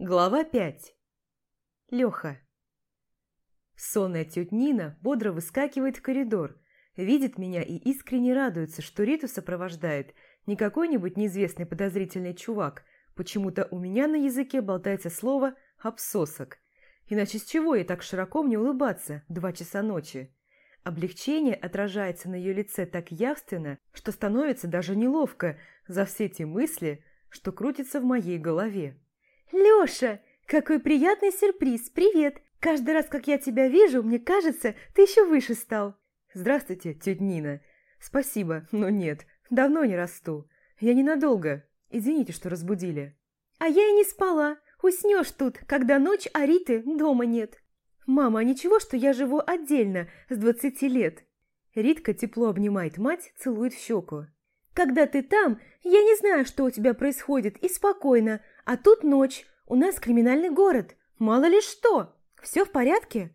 Глава 5. Леха. Сонная тетя Нина бодро выскакивает в коридор, видит меня и искренне радуется, что Риту сопровождает не какой-нибудь неизвестный подозрительный чувак, почему-то у меня на языке болтается слово «обсосок». Иначе с чего ей так широко мне улыбаться два часа ночи? Облегчение отражается на ее лице так явственно, что становится даже неловко за все те мысли, что крутятся в моей голове. «Лёша, какой приятный сюрприз! Привет! Каждый раз, как я тебя вижу, мне кажется, ты еще выше стал!» «Здравствуйте, тетя Нина!» «Спасибо, но нет, давно не расту. Я ненадолго. Извините, что разбудили». «А я и не спала. Уснешь тут, когда ночь, а Риты дома нет». «Мама, а ничего, что я живу отдельно, с двадцати лет?» Ритка тепло обнимает мать, целует в щеку. «Когда ты там, я не знаю, что у тебя происходит, и спокойно, а тут ночь, у нас криминальный город. Мало ли что. Все в порядке?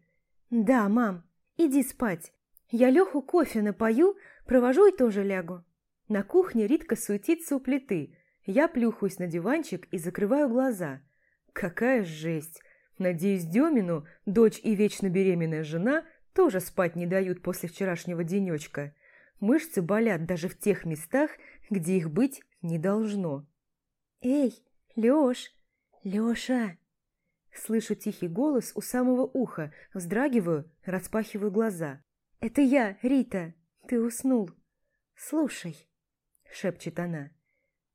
Да, мам, иди спать. Я Леху кофе напою, провожу и тоже лягу. На кухне Ритка суетится у плиты. Я плюхаюсь на диванчик и закрываю глаза. Какая жесть! Надеюсь, Демину, дочь и вечно беременная жена, тоже спать не дают после вчерашнего денечка. Мышцы болят даже в тех местах, где их быть не должно. «Эй, «Лёш! Лёша!» Слышу тихий голос у самого уха, вздрагиваю, распахиваю глаза. «Это я, Рита. Ты уснул. Слушай», — шепчет она.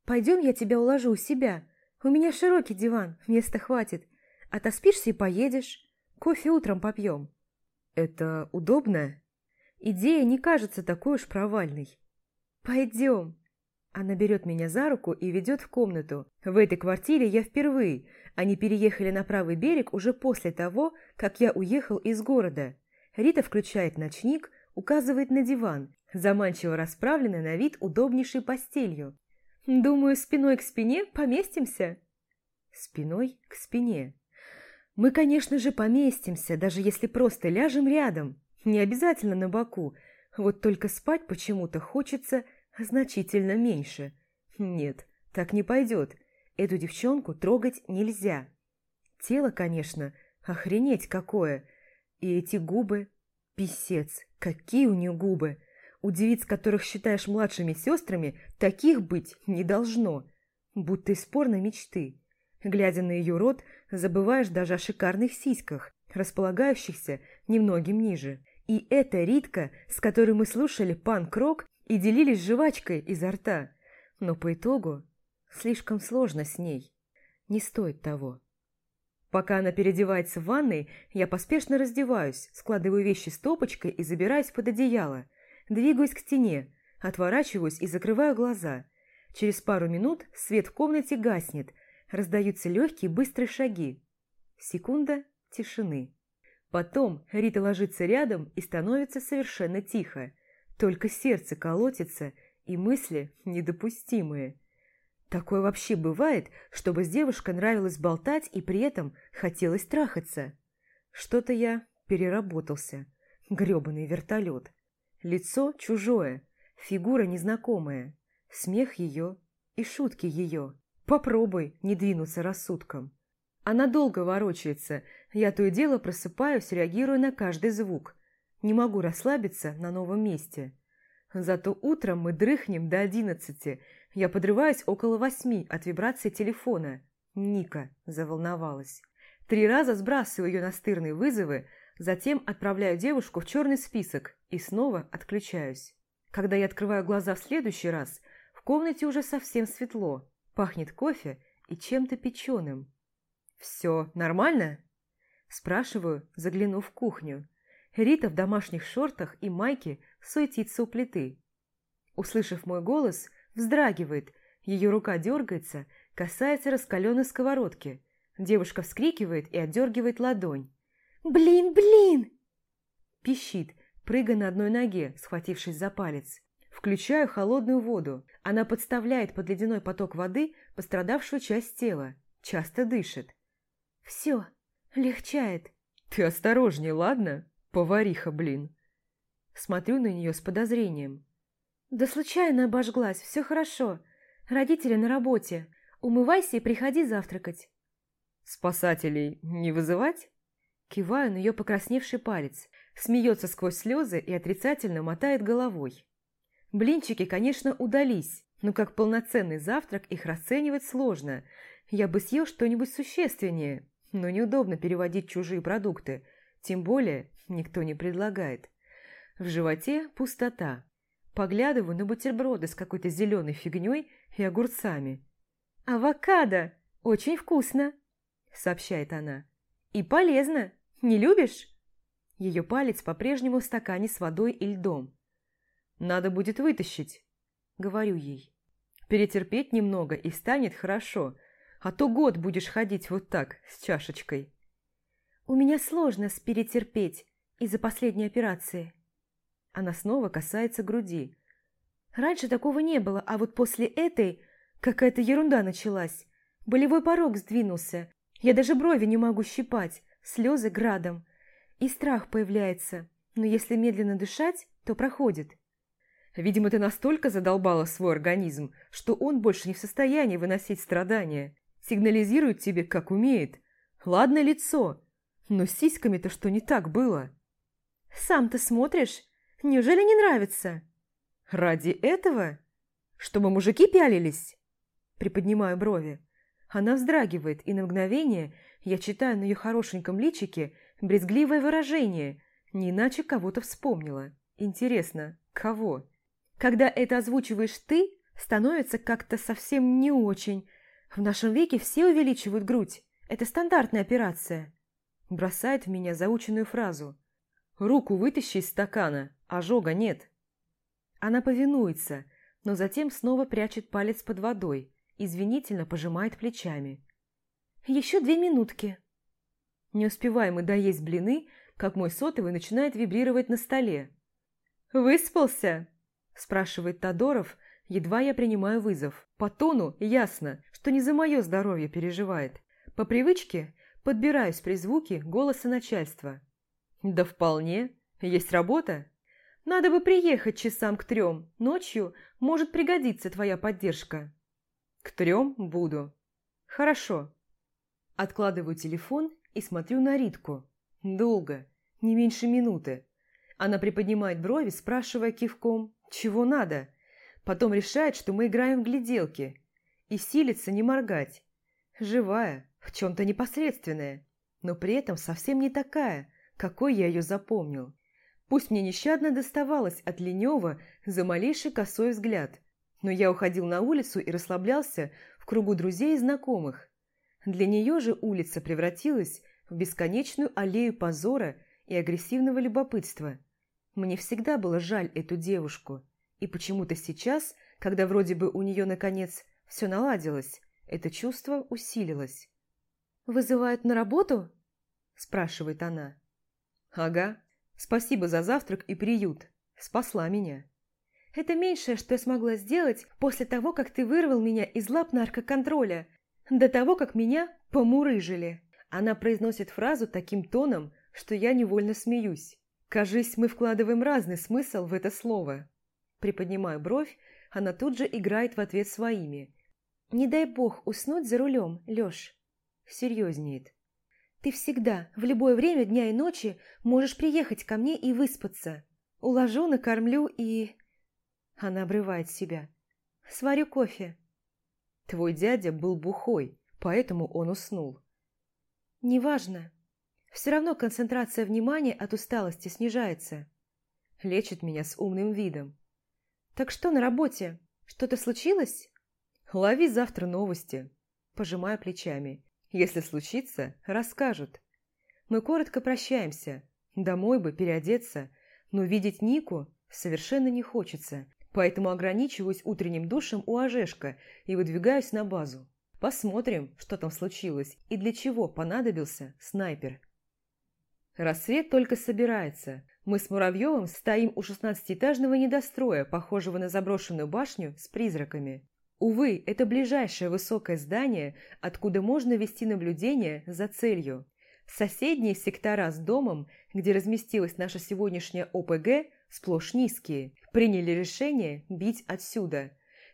«Пойдем я тебя уложу у себя. У меня широкий диван, места хватит. Отоспишься и поедешь. Кофе утром попьем». «Это удобно?» Идея не кажется такой уж провальной. «Пойдем», она берет меня за руку и ведет в комнату. В этой квартире я впервые. Они переехали на правый берег уже после того, как я уехал из города. Рита включает ночник, указывает на диван, заманчиво расправленный на вид удобнейшей постелью. «Думаю, спиной к спине поместимся?» Спиной к спине. Мы, конечно же, поместимся, даже если просто ляжем рядом. Не обязательно на боку. Вот только спать почему-то хочется значительно меньше. Нет, так не пойдет. Эту девчонку трогать нельзя. Тело, конечно, охренеть какое. И эти губы... Писец, какие у нее губы! У девиц, которых считаешь младшими сестрами, таких быть не должно. Будто из порной мечты. Глядя на ее рот, забываешь даже о шикарных сиськах, располагающихся немногим ниже. И эта Ритка, с которой мы слушали панк-рок, и делились жвачкой изо рта, но по итогу слишком сложно с ней. Не стоит того. Пока она переодевается в ванной, я поспешно раздеваюсь, складываю вещи стопочкой и забираюсь под одеяло. Двигаюсь к стене, отворачиваюсь и закрываю глаза. Через пару минут свет в комнате гаснет, раздаются легкие быстрые шаги. Секунда тишины. Потом Рита ложится рядом и становится совершенно тихо. Только сердце колотится и мысли недопустимые. Такое вообще бывает, чтобы с девушкой нравилось болтать и при этом хотелось трахаться. Что-то я переработался. Грёбаный вертолет. Лицо чужое, фигура незнакомая, смех ее и шутки ее. Попробуй не двинуться рассудком. Она долго ворочается, я то и дело просыпаюсь, реагируя на каждый звук. Не могу расслабиться на новом месте. Зато утром мы дрыхнем до одиннадцати. Я подрываюсь около восьми от вибрации телефона. Ника заволновалась. Три раза сбрасываю ее настырные вызовы, затем отправляю девушку в черный список и снова отключаюсь. Когда я открываю глаза в следующий раз, в комнате уже совсем светло, пахнет кофе и чем-то печеным. «Все нормально?» Спрашиваю, заглянув в кухню. Рита в домашних шортах и майке суетится у плиты. Услышав мой голос, вздрагивает, ее рука дергается, касается раскаленной сковородки. Девушка вскрикивает и отдергивает ладонь. «Блин, блин!» Пищит, прыгая на одной ноге, схватившись за палец. Включаю холодную воду. Она подставляет под ледяной поток воды пострадавшую часть тела. Часто дышит. «Все, легчает». «Ты осторожней, ладно?» Повариха, блин. Смотрю на нее с подозрением. Да случайно обожглась, все хорошо. Родители на работе. Умывайся и приходи завтракать. «Спасателей не вызывать?» Киваю на ее покрасневший палец, смеется сквозь слезы и отрицательно мотает головой. Блинчики, конечно, удались, но как полноценный завтрак их расценивать сложно. Я бы съел что-нибудь существеннее, но неудобно переводить чужие продукты, тем более никто не предлагает. В животе пустота. Поглядываю на бутерброды с какой-то зеленой фигней и огурцами. «Авокадо! Очень вкусно!» – сообщает она. «И полезно! Не любишь?» Ее палец по-прежнему в стакане с водой и льдом. «Надо будет вытащить», – говорю ей. «Перетерпеть немного и станет хорошо, а то год будешь ходить вот так, с чашечкой». «У меня сложно перетерпеть из-за последней операции». Она снова касается груди. «Раньше такого не было, а вот после этой какая-то ерунда началась. Болевой порог сдвинулся. Я даже брови не могу щипать, слезы градом. И страх появляется, но если медленно дышать, то проходит. Видимо, ты настолько задолбала свой организм, что он больше не в состоянии выносить страдания. Сигнализирует тебе, как умеет. Ладно лицо, но с сиськами-то что не так было? Сам ты смотришь? Неужели не нравится? Ради этого? Чтобы мужики пялились? Приподнимаю брови. Она вздрагивает, и на мгновение я читаю на ее хорошеньком личике брезгливое выражение, не иначе кого-то вспомнила. Интересно, кого? Когда это озвучиваешь ты, становится как-то совсем не очень. В нашем веке все увеличивают грудь. Это стандартная операция. Бросает в меня заученную фразу. Руку вытащи из стакана, ожога нет. Она повинуется, но затем снова прячет палец под водой, извинительно пожимает плечами. «Еще две минутки». Не успеваем мы доесть блины, как мой сотовый начинает вибрировать на столе. «Выспался?» – спрашивает Тодоров, едва я принимаю вызов. По тону ясно, что не за мое здоровье переживает. По привычке подбираюсь при звуке голоса начальства. «Да вполне. Есть работа?» «Надо бы приехать часам к трем. Ночью может пригодиться твоя поддержка». «К трем буду». «Хорошо». Откладываю телефон и смотрю на Ритку. Долго, не меньше минуты. Она приподнимает брови, спрашивая кивком, чего надо. Потом решает, что мы играем в гляделки. И силится не моргать. Живая, в чем-то непосредственная, но при этом совсем не такая, какой я ее запомнил. Пусть мне нещадно доставалось от Ленева за малейший косой взгляд, но я уходил на улицу и расслаблялся в кругу друзей и знакомых. Для нее же улица превратилась в бесконечную аллею позора и агрессивного любопытства. Мне всегда было жаль эту девушку, и почему-то сейчас, когда вроде бы у нее наконец все наладилось, это чувство усилилось. «Вызывают на работу?» – спрашивает она. «Ага. Спасибо за завтрак и приют. Спасла меня». «Это меньшее, что я смогла сделать после того, как ты вырвал меня из лап наркоконтроля, до того, как меня помурыжили». Она произносит фразу таким тоном, что я невольно смеюсь. Кажись, мы вкладываем разный смысл в это слово. Приподнимаю бровь, она тут же играет в ответ своими. «Не дай бог уснуть за рулем, Лёш». Серьезнеет. «Ты всегда, в любое время дня и ночи, можешь приехать ко мне и выспаться. Уложу, накормлю и...» Она обрывает себя. «Сварю кофе». Твой дядя был бухой, поэтому он уснул. Неважно. Все равно концентрация внимания от усталости снижается. Лечит меня с умным видом. Так что на работе? Что-то случилось? Лови завтра новости. Пожимаю плечами. Если случится, расскажут. Мы коротко прощаемся. Домой бы переодеться, но видеть Нику совершенно не хочется, поэтому ограничиваюсь утренним душем у Ожешка и выдвигаюсь на базу. Посмотрим, что там случилось и для чего понадобился снайпер. Рассвет только собирается. Мы с Муравьевым стоим у шестнадцатиэтажного недостроя, похожего на заброшенную башню с призраками. Увы, это ближайшее высокое здание, откуда можно вести наблюдение за целью. Соседние сектора с домом, где разместилась наша сегодняшняя ОПГ, сплошь низкие. Приняли решение бить отсюда.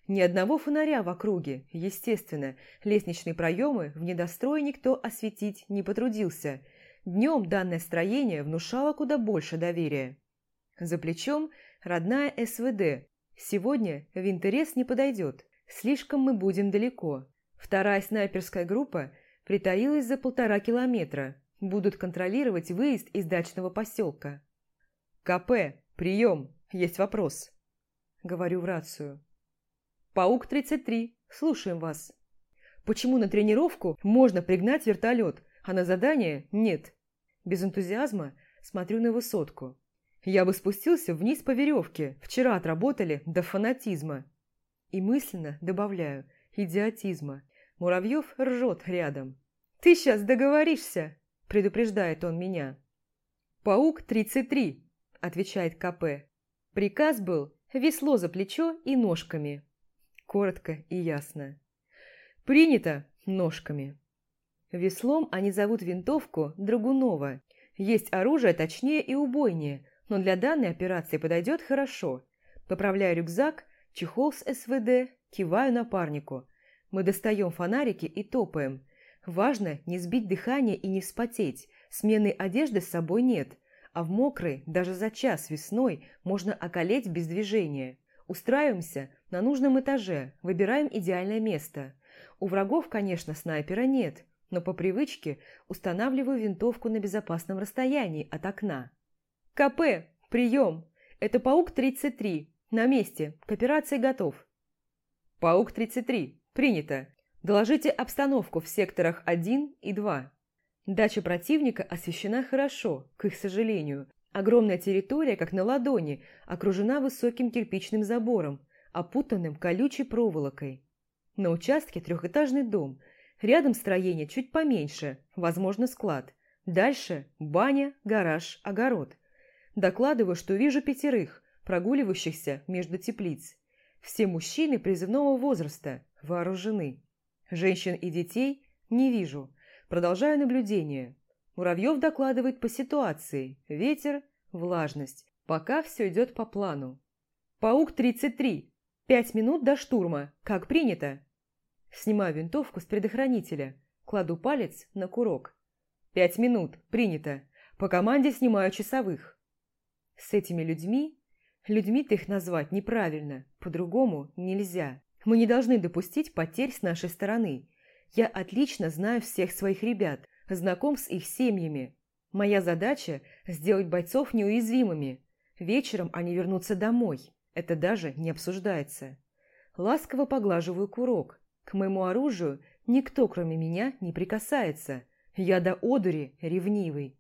Ни одного фонаря в округе, естественно. Лестничные проемы в недострое никто осветить не потрудился. Днем данное строение внушало куда больше доверия. За плечом родная СВД. Сегодня в интерес не подойдет. Слишком мы будем далеко. Вторая снайперская группа притаилась за полтора километра. Будут контролировать выезд из дачного поселка. «КП, прием, есть вопрос», — говорю в рацию. «Паук-33, слушаем вас». «Почему на тренировку можно пригнать вертолет, а на задание нет?» Без энтузиазма смотрю на высотку. Я бы спустился вниз по веревке, вчера отработали до фанатизма. И мысленно добавляю идиотизма. Муравьев ржет рядом. «Ты сейчас договоришься!» – предупреждает он меня. «Паук-33», – отвечает КП. Приказ был весло за плечо и ножками. Коротко и ясно. Принято ножками. Веслом они зовут винтовку Драгунова. Есть оружие точнее и убойнее, но для данной операции подойдет хорошо. Поправляю рюкзак, чехол с СВД, киваю напарнику. Мы достаем фонарики и топаем. Важно не сбить дыхание и не вспотеть. Сменной одежды с собой нет, а в мокрой даже за час весной можно околеть без движения. Устраиваемся на нужном этаже, выбираем идеальное место. У врагов, конечно, снайпера нет, но по привычке устанавливаю винтовку на безопасном расстоянии от окна. КП, прием! Это Паук-33. На месте. К операции готов. Паук-33. Принято. Доложите обстановку в секторах 1 и 2. Дача противника освещена хорошо, к их сожалению. Огромная территория, как на ладони, окружена высоким кирпичным забором, опутанным колючей проволокой. На участке трехэтажный дом. Рядом строение чуть поменьше, возможно, склад. Дальше баня, гараж, огород. Докладываю, что вижу пятерых, прогуливающихся между теплиц. Все мужчины призывного возраста, вооружены. Женщин и детей не вижу. Продолжаю наблюдение. Муравьев докладывает по ситуации. Ветер, влажность. Пока все идет по плану. Паук-33. Пять минут до штурма. Как принято. Снимаю винтовку с предохранителя. Кладу палец на курок. Пять минут. Принято. По команде снимаю часовых. С этими людьми... Людьми-то их назвать неправильно. По-другому нельзя. Мы не должны допустить потерь с нашей стороны. Я отлично знаю всех своих ребят знаком с их семьями. Моя задача – сделать бойцов неуязвимыми. Вечером они вернутся домой. Это даже не обсуждается. Ласково поглаживаю курок. К моему оружию никто, кроме меня, не прикасается. Я до одури ревнивый.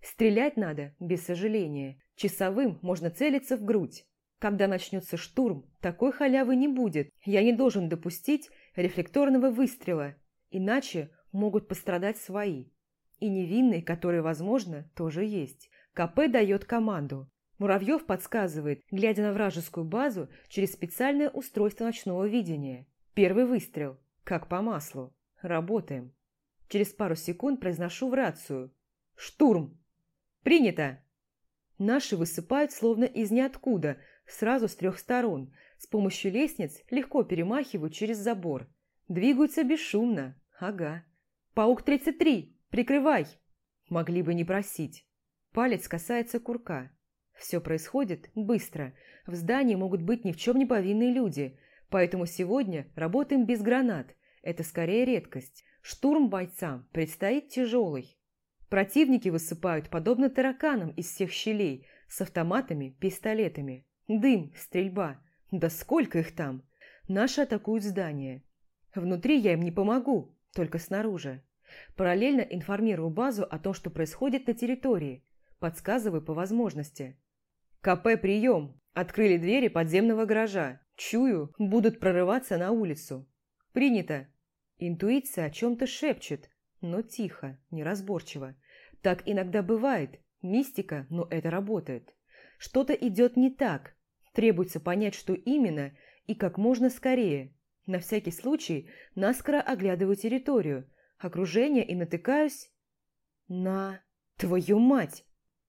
Стрелять надо, без сожаления. Часовым можно целиться в грудь. Когда начнется штурм, такой халявы не будет. Я не должен допустить рефлекторного выстрела, иначе могут пострадать свои. И невинные, которые, возможно, тоже есть. КП дает команду. Муравьев подсказывает, глядя на вражескую базу через специальное устройство ночного видения. Первый выстрел. Как по маслу. Работаем. Через пару секунд произношу в рацию. «Штурм!» «Принято!» Наши высыпают словно из ниоткуда, сразу с трех сторон. С помощью лестниц легко перемахивают через забор. Двигаются бесшумно. Ага. «Паук-33! Прикрывай!» Могли бы не просить. Палец касается курка. Все происходит быстро. В здании могут быть ни в чем не повинные люди, поэтому сегодня работаем без гранат. Это скорее редкость. Штурм бойцам предстоит тяжелый. Противники высыпают, подобно тараканам из всех щелей, с автоматами, пистолетами. Дым, стрельба. Да сколько их там? Наши атакуют здание. Внутри я им не помогу, только снаружи. Параллельно информирую базу о том, что происходит на территории. Подсказываю по возможности. КП прием. Открыли двери подземного гаража. Чую, будут прорываться на улицу. Принято. Интуиция о чем-то шепчет, но тихо, неразборчиво. Так иногда бывает. Мистика, но это работает. Что-то идет не так. Требуется понять, что именно, и как можно скорее. На всякий случай наскоро оглядываю территорию – окружение и натыкаюсь на... Твою мать!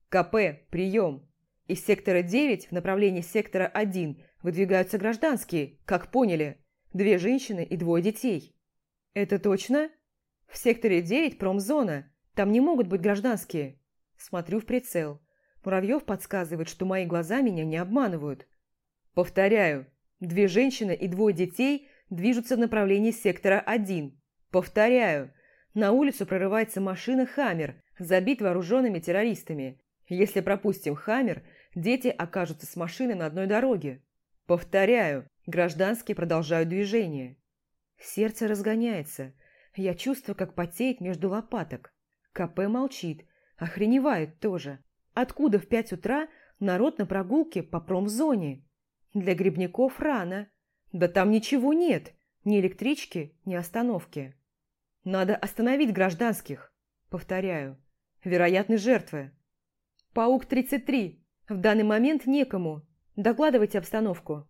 КП, прием! Из сектора 9 в направлении сектора 1 выдвигаются гражданские, как поняли. Две женщины и двое детей. Это точно? В секторе 9 промзона. Там не могут быть гражданские. Смотрю в прицел. Муравьев подсказывает, что мои глаза меня не обманывают. Повторяю, две женщины и двое детей движутся в направлении сектора 1. Повторяю, на улицу прорывается машина «Хаммер», забит вооруженными террористами. Если пропустим «Хаммер», дети окажутся с машиной на одной дороге. Повторяю, гражданские продолжают движение. Сердце разгоняется. Я чувствую, как потеет между лопаток. КП молчит. Охреневает тоже. Откуда в пять утра народ на прогулке по промзоне? Для грибников рано. Да там ничего нет. Ни электрички, ни остановки. Надо остановить гражданских. Повторяю. Вероятны жертвы. Паук-33. В данный момент некому. Докладывайте обстановку.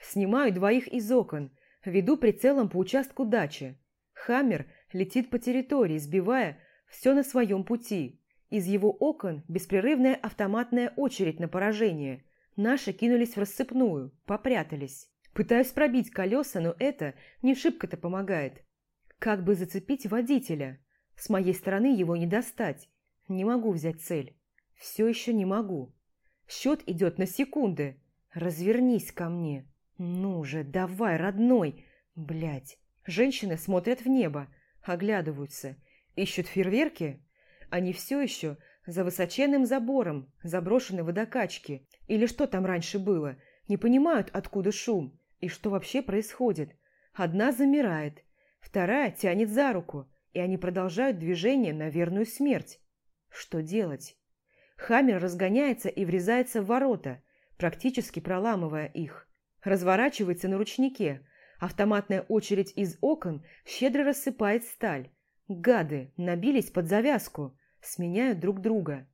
Снимаю двоих из окон. Веду прицелом по участку дачи. Хаммер летит по территории, сбивая все на своем пути. Из его окон беспрерывная автоматная очередь на поражение. Наши кинулись в рассыпную, попрятались. Пытаюсь пробить колеса, но это не шибко-то помогает. Как бы зацепить водителя? С моей стороны его не достать. Не могу взять цель. Все еще не могу. Счет идет на секунды. Развернись ко мне. Ну же, давай, родной. Блять. Женщины смотрят в небо, оглядываются. Ищут фейерверки? Они все еще за высоченным забором, заброшены водокачки. Или что там раньше было? Не понимают, откуда шум и что вообще происходит. Одна замирает, вторая тянет за руку, и они продолжают движение на верную смерть. Что делать? Хаммер разгоняется и врезается в ворота, практически проламывая их. Разворачивается на ручнике. Автоматная очередь из окон щедро рассыпает сталь. Гады набились под завязку, сменяют друг друга.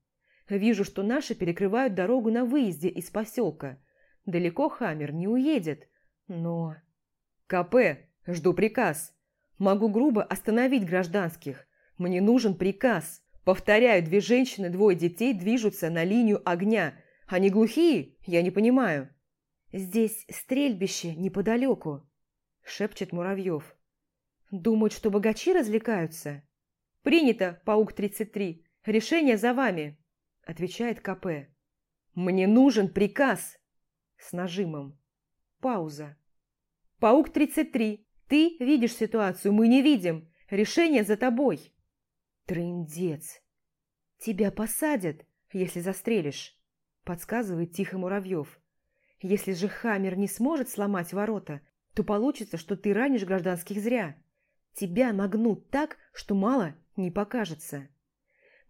Вижу, что наши перекрывают дорогу на выезде из поселка. Далеко Хаммер не уедет, но... КП, жду приказ. Могу грубо остановить гражданских. Мне нужен приказ. Повторяю, две женщины, двое детей движутся на линию огня. Они глухие? Я не понимаю. Здесь стрельбище неподалеку, шепчет Муравьев. Думают, что богачи развлекаются? Принято, Паук-33. Решение за вами, отвечает КП. Мне нужен приказ. С нажимом. Пауза. Паук-33. Ты видишь ситуацию, мы не видим. Решение за тобой. Трындец. Тебя посадят, если застрелишь, подсказывает тихо Муравьев. Если же Хаммер не сможет сломать ворота, то получится, что ты ранишь гражданских зря. Тебя нагнут так, что мало не покажется.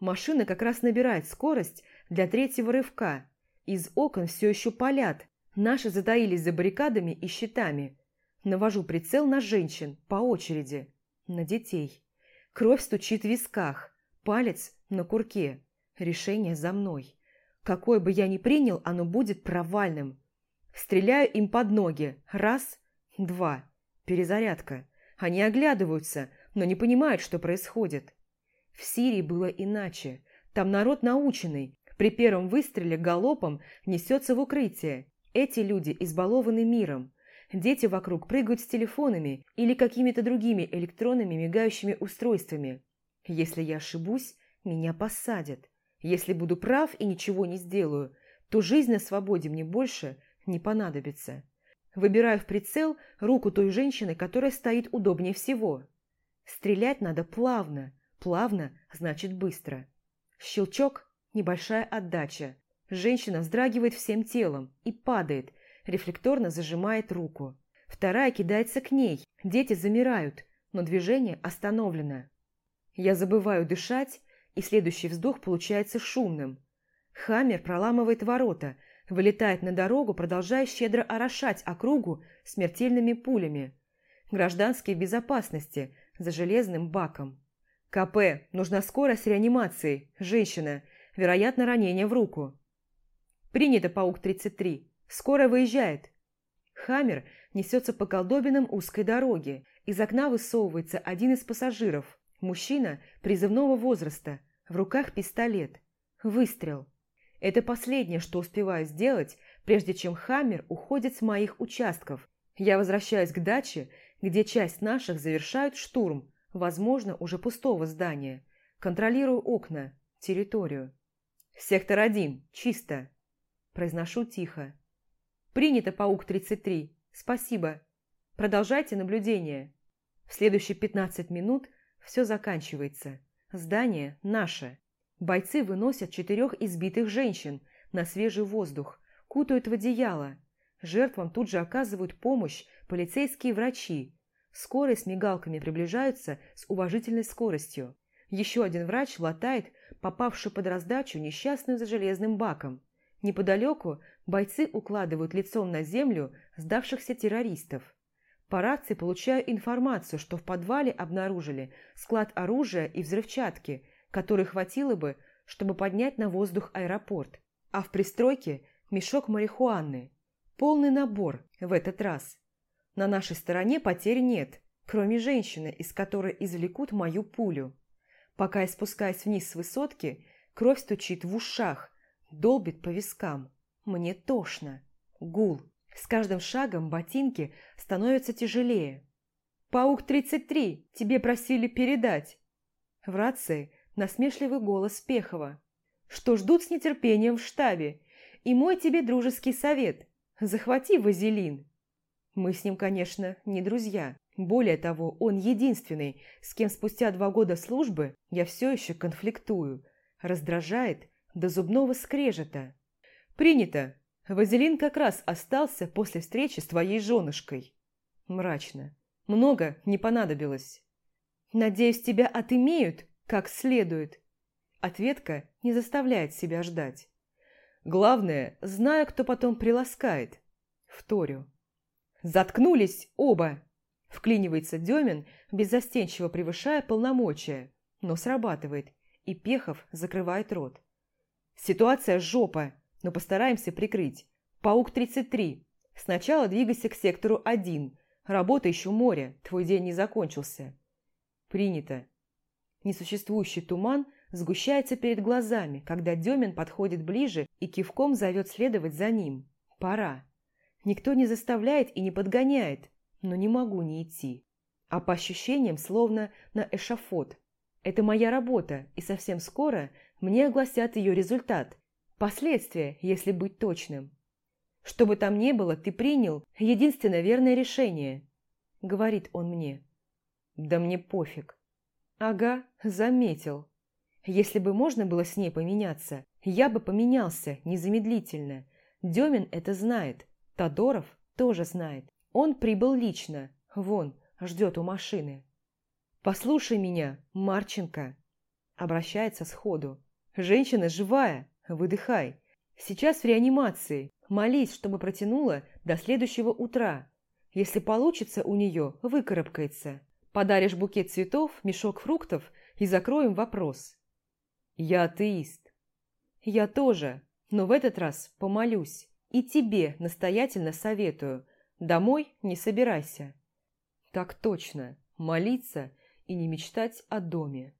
Машина как раз набирает скорость для третьего рывка. Из окон все еще палят. Наши затаились за баррикадами и щитами. Навожу прицел на женщин по очереди. На детей. Кровь стучит в висках. Палец на курке. Решение за мной. Какое бы я ни принял, оно будет провальным. Стреляю им под ноги. Раз, два. Перезарядка. Они оглядываются, но не понимают, что происходит. В Сирии было иначе. Там народ наученный. При первом выстреле галопом несется в укрытие. Эти люди избалованы миром. Дети вокруг прыгают с телефонами или какими-то другими электронными мигающими устройствами. Если я ошибусь, меня посадят. Если буду прав и ничего не сделаю, то жизнь на свободе мне больше не понадобится. Выбираю в прицел руку той женщины, которая стоит удобнее всего. Стрелять надо плавно. Плавно значит быстро. Щелчок – небольшая отдача. Женщина вздрагивает всем телом и падает, рефлекторно зажимает руку. Вторая кидается к ней. Дети замирают, но движение остановлено. Я забываю дышать, и следующий вздох получается шумным. Хаммер проламывает ворота – вылетает на дорогу, продолжая щедро орошать округу смертельными пулями. Гражданские безопасности за железным баком. КП, нужна скорость реанимации. Женщина, вероятно, ранение в руку. Принято, Паук-33. Скоро выезжает. Хаммер несется по колдобинам узкой дороги. Из окна высовывается один из пассажиров. Мужчина призывного возраста. В руках пистолет. Выстрел. Это последнее, что успеваю сделать, прежде чем Хаммер уходит с моих участков. Я возвращаюсь к даче, где часть наших завершают штурм, возможно, уже пустого здания. Контролирую окна, территорию. «Сектор один, чисто!» Произношу тихо. «Принято, Паук-33. Спасибо. Продолжайте наблюдение. В следующие 15 минут все заканчивается. Здание наше. Бойцы выносят четырех избитых женщин на свежий воздух, кутают в одеяло. Жертвам тут же оказывают помощь полицейские врачи. Скорые с мигалками приближаются с уважительной скоростью. Еще один врач латает попавшую под раздачу несчастную за железным баком. Неподалеку бойцы укладывают лицом на землю сдавшихся террористов. По рации получаю информацию, что в подвале обнаружили склад оружия и взрывчатки, которой хватило бы, чтобы поднять на воздух аэропорт. А в пристройке мешок марихуаны. Полный набор в этот раз. На нашей стороне потерь нет, кроме женщины, из которой извлекут мою пулю. Пока я спускаюсь вниз с высотки, кровь стучит в ушах, долбит по вискам. Мне тошно. Гул. С каждым шагом ботинки становятся тяжелее. «Паук-33, тебе просили передать!» В рации насмешливый голос Пехова. «Что ждут с нетерпением в штабе. И мой тебе дружеский совет. Захвати вазелин!» Мы с ним, конечно, не друзья. Более того, он единственный, с кем спустя два года службы я все еще конфликтую. Раздражает до зубного скрежета. «Принято. Вазелин как раз остался после встречи с твоей женушкой». Мрачно. «Много не понадобилось». «Надеюсь, тебя отымеют как следует». Ответка не заставляет себя ждать. Главное, знаю, кто потом приласкает. Вторю. «Заткнулись оба!» Вклинивается Демин, беззастенчиво превышая полномочия, но срабатывает, и Пехов закрывает рот. «Ситуация жопа, но постараемся прикрыть. Паук-33. Сначала двигайся к сектору 1. Работа еще море, твой день не закончился». «Принято». Несуществующий туман сгущается перед глазами, когда Демин подходит ближе и кивком зовет следовать за ним. «Пора». Никто не заставляет и не подгоняет, но не могу не идти. А по ощущениям словно на эшафот. Это моя работа, и совсем скоро мне огласят ее результат. Последствия, если быть точным. Что бы там ни было, ты принял единственное верное решение, говорит он мне. Да мне пофиг. Ага, заметил. Если бы можно было с ней поменяться, я бы поменялся незамедлительно. Демин это знает, Тодоров тоже знает. Он прибыл лично. Вон, ждет у машины. «Послушай меня, Марченко!» Обращается сходу. «Женщина живая, выдыхай. Сейчас в реанимации. Молись, чтобы протянула до следующего утра. Если получится у нее, выкарабкается. Подаришь букет цветов, мешок фруктов и закроем вопрос». «Я атеист». «Я тоже, но в этот раз помолюсь. И тебе настоятельно советую – Домой не собирайся. Так точно, молиться и не мечтать о доме.